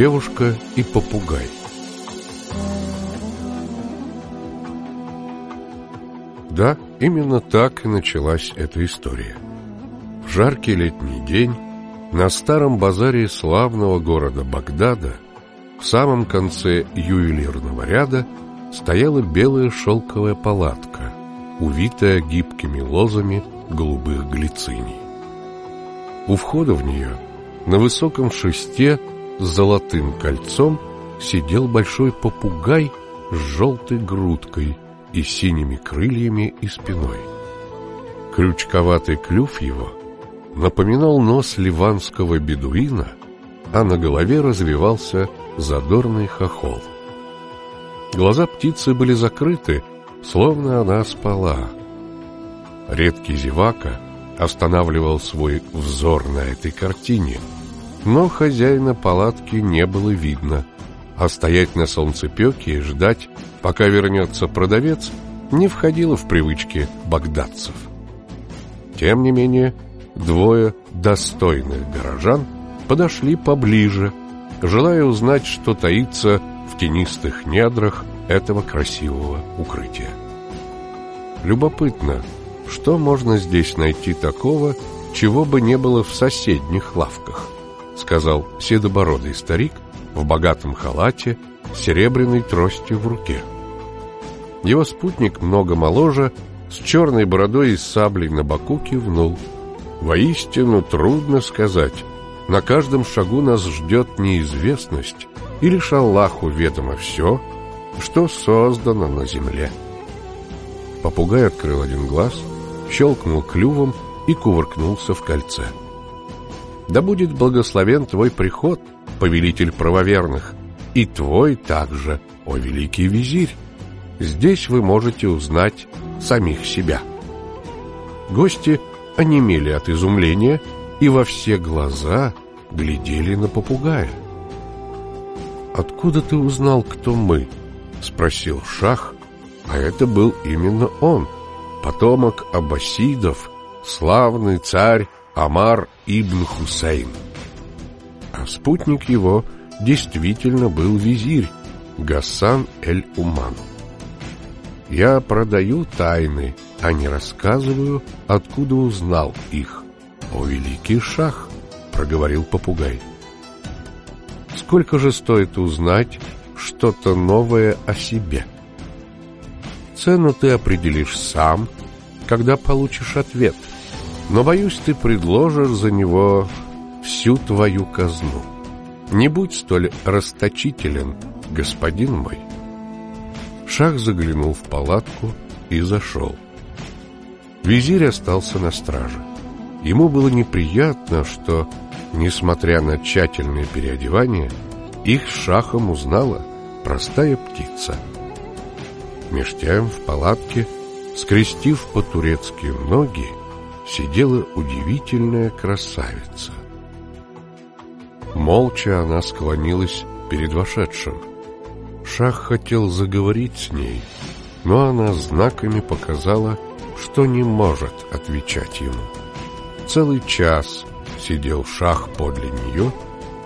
Девушка и попугай Да, именно так и началась эта история. В жаркий летний день на старом базаре славного города Багдада в самом конце ювелирного ряда стояла белая шелковая палатка, увитая гибкими лозами голубых глициний. У входа в нее на высоком шесте с золотым кольцом сидел большой попугай с желтой грудкой и синими крыльями и спиной. Крючковатый клюв его напоминал нос ливанского бедуина, а на голове развивался задорный хохол. Глаза птицы были закрыты, словно она спала. Редкий зевака останавливал свой взор на этой картине, но хозяина палатки не было видно, а стоять на солнцепеке и ждать, пока вернется продавец, не входило в привычки багдадцев. Тем не менее, двое достойных горожан подошли поближе, желая узнать, что таится в тенистых недрах этого красивого укрытия. Любопытно, что можно здесь найти такого, чего бы не было в соседних лавках, сказал седобородый старик в богатом халате с серебряной тростью в руке. Его спутник, много моложе, с черной бородой и саблей на боку кивнул. Воистину трудно сказать. На каждом шагу нас ждет неизвестность, и лишь Аллаху ведомо все, что создано на земле. Попугай открыл один глаз, щелкнул клювом и кувыркнулся в кольце. «Да будет благословен твой приход, повелитель правоверных, и твой также, о великий визирь!» Здесь вы можете узнать самих себя. Гости онемели от изумления и во все глаза глядели на попугая. «Откуда ты узнал, кто мы?» — спросил Шах, а это был именно он, потомок аббасидов, славный царь Амар ибн Хусейн. А спутник его действительно был визирь Гасан эль-Уман. Я продаю тайны, а не рассказываю, откуда узнал их. О, великий шах, проговорил попугай. Сколько же стоит узнать что-то новое о себе? Цену ты определишь сам, когда получишь ответ. Но, боюсь, ты предложишь за него всю твою казну. Не будь столь расточителен, господин мой. Шах заглянул в палатку и зашел. Визирь остался на страже. Ему было неприятно, что, несмотря на тщательное переодевание, их шахом узнала простая птица. Меж тем в палатке, скрестив по-турецки ноги, сидела удивительная красавица. Молча она склонилась перед вошедшим. Шах хотел заговорить с ней, но она знаками показала, что не может отвечать ему. Целый час сидел Шах подле нее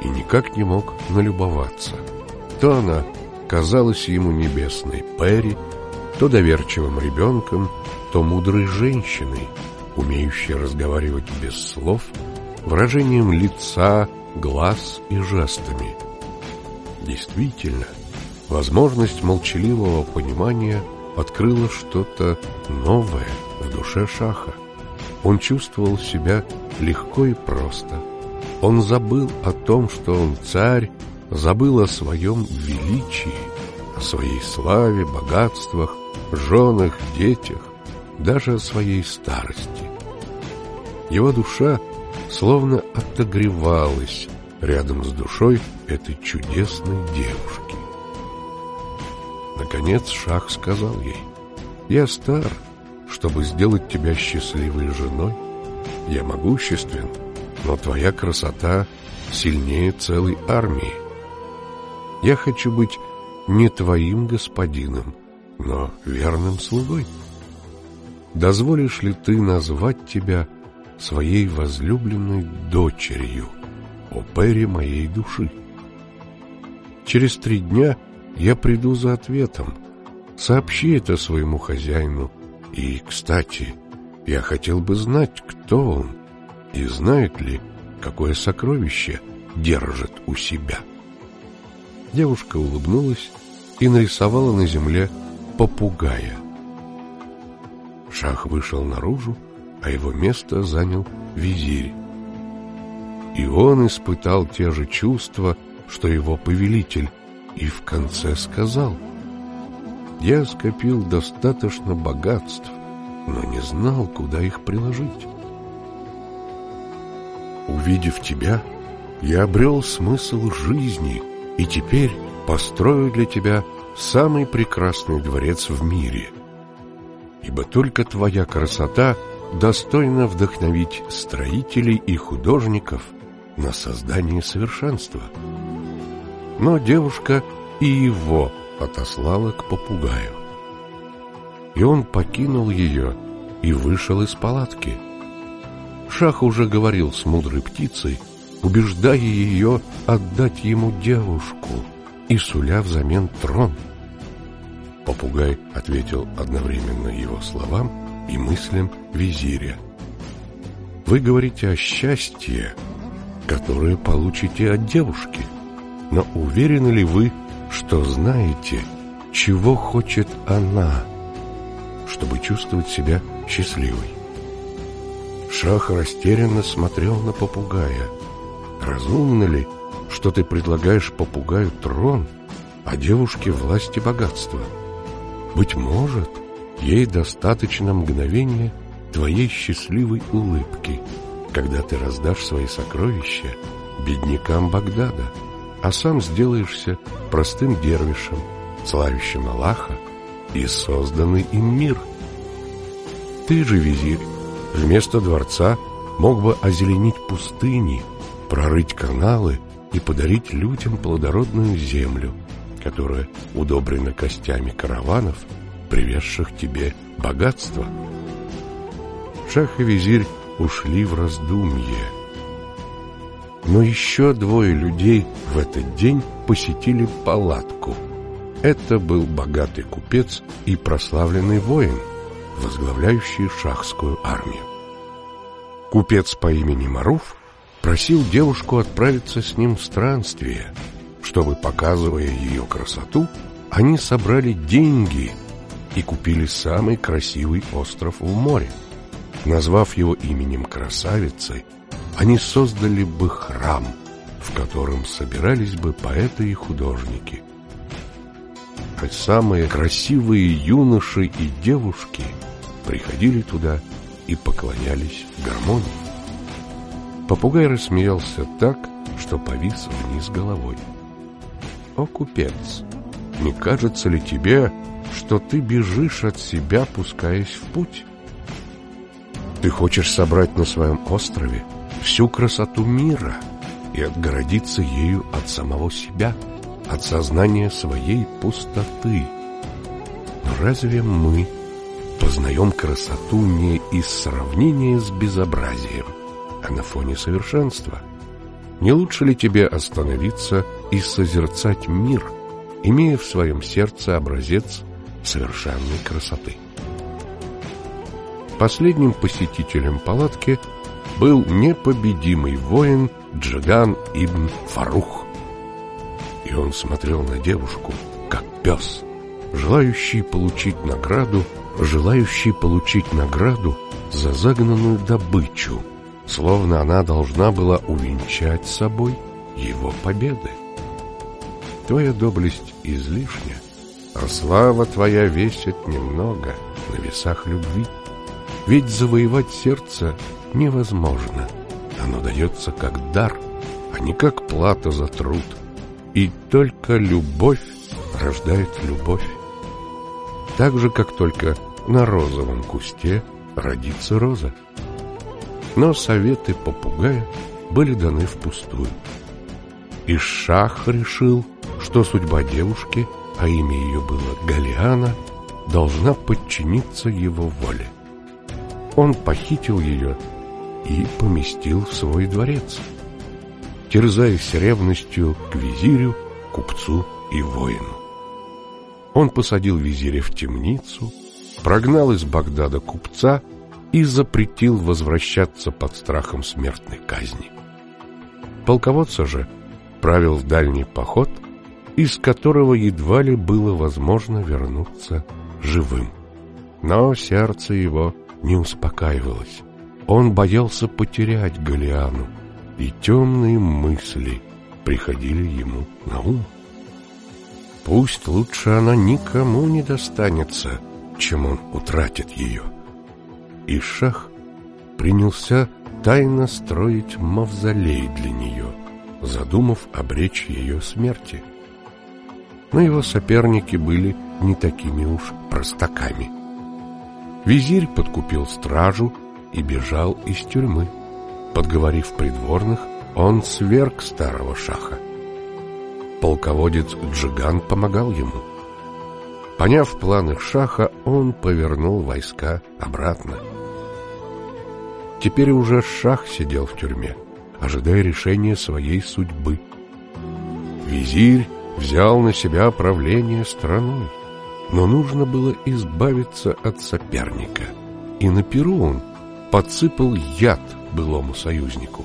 и никак не мог налюбоваться. То она казалась ему небесной Перри, то доверчивым ребенком, то мудрой женщиной, умеющей разговаривать без слов, выражением лица, глаз и жестами. Действительно, Возможность молчаливого понимания открыла что-то новое в душе Шаха. Он чувствовал себя легко и просто. Он забыл о том, что он царь, забыл о своем величии, о своей славе, богатствах, женах, детях, даже о своей старости. Его душа словно отогревалась рядом с душой этой чудесной девушки. Наконец Шах сказал ей, «Я стар, чтобы сделать тебя счастливой женой. Я могуществен, но твоя красота сильнее целой армии. Я хочу быть не твоим господином, но верным слугой. Дозволишь ли ты назвать тебя своей возлюбленной дочерью, о пере моей души?» Через три дня я приду за ответом. Сообщи это своему хозяину. И, кстати, я хотел бы знать, кто он и знает ли, какое сокровище держит у себя. Девушка улыбнулась и нарисовала на земле попугая. Шах вышел наружу, а его место занял визирь. И он испытал те же чувства, что его повелитель, и в конце сказал, «Я скопил достаточно богатств, но не знал, куда их приложить. Увидев тебя, я обрел смысл жизни, и теперь построю для тебя самый прекрасный дворец в мире. Ибо только твоя красота достойна вдохновить строителей и художников на создание совершенства. Но девушка и его отослала к попугаю. И он покинул ее и вышел из палатки. Шах уже говорил с мудрой птицей, убеждая ее отдать ему девушку и суля взамен трон. Попугай ответил одновременно его словам и мыслям визиря. «Вы говорите о счастье, которое получите от девушки, но уверены ли вы, что знаете, чего хочет она, чтобы чувствовать себя счастливой?» Шах растерянно смотрел на попугая. «Разумно ли, что ты предлагаешь попугаю трон, а девушке власть и богатство?» Быть может, ей достаточно мгновения твоей счастливой улыбки, когда ты раздашь свои сокровища беднякам Багдада, а сам сделаешься простым дервишем, славящим Аллаха и созданный им мир. Ты же, визирь, вместо дворца мог бы озеленить пустыни, прорыть каналы и подарить людям плодородную землю, которая удобрена костями караванов, привезших тебе богатство. Шах и визирь ушли в раздумье. Но еще двое людей в этот день посетили палатку. Это был богатый купец и прославленный воин, возглавляющий шахскую армию. Купец по имени Маруф просил девушку отправиться с ним в странствие – чтобы, показывая ее красоту, они собрали деньги и купили самый красивый остров в море. Назвав его именем красавицы, они создали бы храм, в котором собирались бы поэты и художники. А самые красивые юноши и девушки приходили туда и поклонялись гармонии. Попугай рассмеялся так, что повис вниз головой. «О, купец, не кажется ли тебе, что ты бежишь от себя, пускаясь в путь? Ты хочешь собрать на своем острове всю красоту мира и отгородиться ею от самого себя, от сознания своей пустоты. Но разве мы познаем красоту не из сравнения с безобразием, а на фоне совершенства? Не лучше ли тебе остановиться и созерцать мир, имея в своем сердце образец совершенной красоты? Последним посетителем палатки был непобедимый воин Джиган ибн Фарух. И он смотрел на девушку, как пес, желающий получить награду, желающий получить награду за загнанную добычу, словно она должна была увенчать собой его победы. Твоя доблесть излишня, а слава твоя весит немного на весах любви. Ведь завоевать сердце невозможно. Оно дается как дар, а не как плата за труд. И только любовь рождает любовь. Так же, как только на розовом кусте родится роза но советы попугая были даны впустую. И Шах решил, что судьба девушки, а имя ее было Галиана, должна подчиниться его воле. Он похитил ее и поместил в свой дворец. Терзаясь ревностью к визирю, купцу и воину. Он посадил визиря в темницу, прогнал из Багдада купца и запретил возвращаться под страхом смертной казни. Полководца же правил в дальний поход, из которого едва ли было возможно вернуться живым. Но сердце его не успокаивалось. Он боялся потерять Галиану, и темные мысли приходили ему на ум. Пусть лучше она никому не достанется, чем он утратит ее. И шах принялся тайно строить мавзолей для нее, задумав обречь ее смерти. Но его соперники были не такими уж простаками. Визирь подкупил стражу и бежал из тюрьмы. Подговорив придворных, он сверг старого шаха. Полководец Джиган помогал ему. Поняв планы шаха, он повернул войска обратно. Теперь уже шах сидел в тюрьме, ожидая решения своей судьбы. Визирь взял на себя правление страной, но нужно было избавиться от соперника, и на перу он подсыпал яд былому союзнику.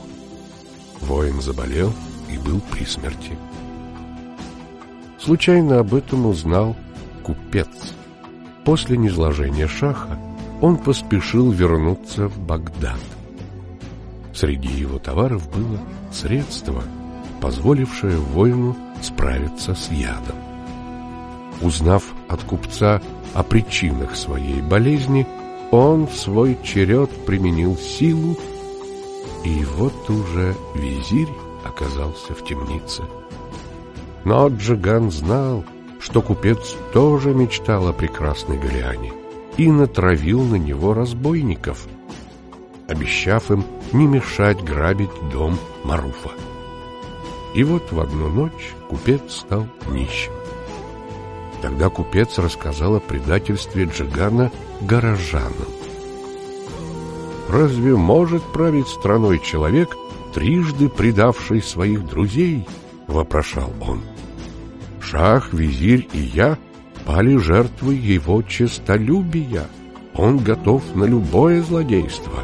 Воин заболел и был при смерти. Случайно об этом узнал купец. После низложения шаха он поспешил вернуться в Багдад. Среди его товаров было средство, позволившее воину справиться с ядом. Узнав от купца о причинах своей болезни, он в свой черед применил силу, и вот уже визирь оказался в темнице. Но Джиган знал, что купец тоже мечтал о прекрасной Галиане и натравил на него разбойников, обещав им не мешать грабить дом Маруфа. И вот в одну ночь купец стал нищим. Тогда купец рассказал о предательстве Джигана горожанам. Разве может править страной человек, трижды предавший своих друзей? — вопрошал он. Шах, визирь и я пали жертвой его честолюбия. Он готов на любое злодейство.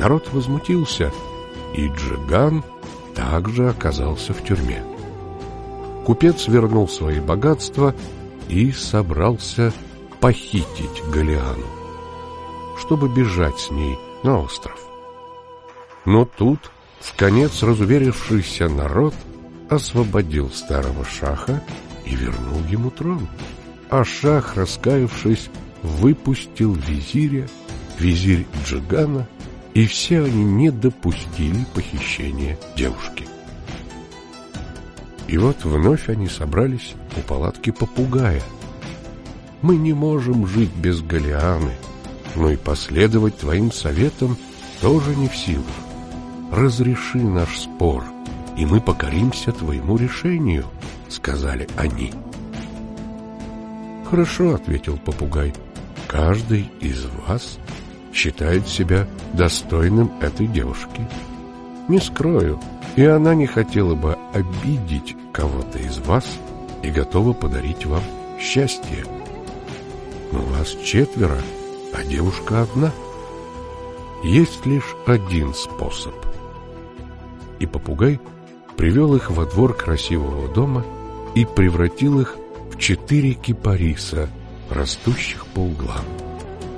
Народ возмутился, и Джиган также оказался в тюрьме. Купец вернул свои богатства и собрался похитить Галиану, чтобы бежать с ней на остров. Но тут, в конец разуверившийся народ — освободил старого шаха и вернул ему трон. А шах, раскаявшись, выпустил визиря, визирь Джигана, и все они не допустили похищения девушки. И вот вновь они собрались у палатки попугая. Мы не можем жить без Галианы, но и последовать твоим советам тоже не в силах. Разреши наш спор — и мы покоримся твоему решению», — сказали они. «Хорошо», — ответил попугай, — «каждый из вас считает себя достойным этой девушки. Не скрою, и она не хотела бы обидеть кого-то из вас и готова подарить вам счастье. Но вас четверо, а девушка одна. Есть лишь один способ». И попугай привел их во двор красивого дома и превратил их в четыре кипариса, растущих по углам.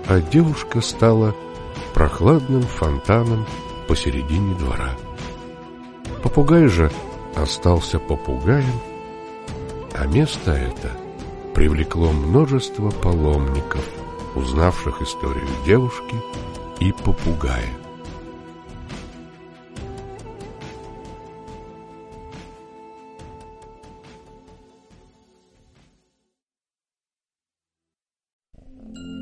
А девушка стала прохладным фонтаном посередине двора. Попугай же остался попугаем, а место это привлекло множество паломников, узнавших историю девушки и попугая.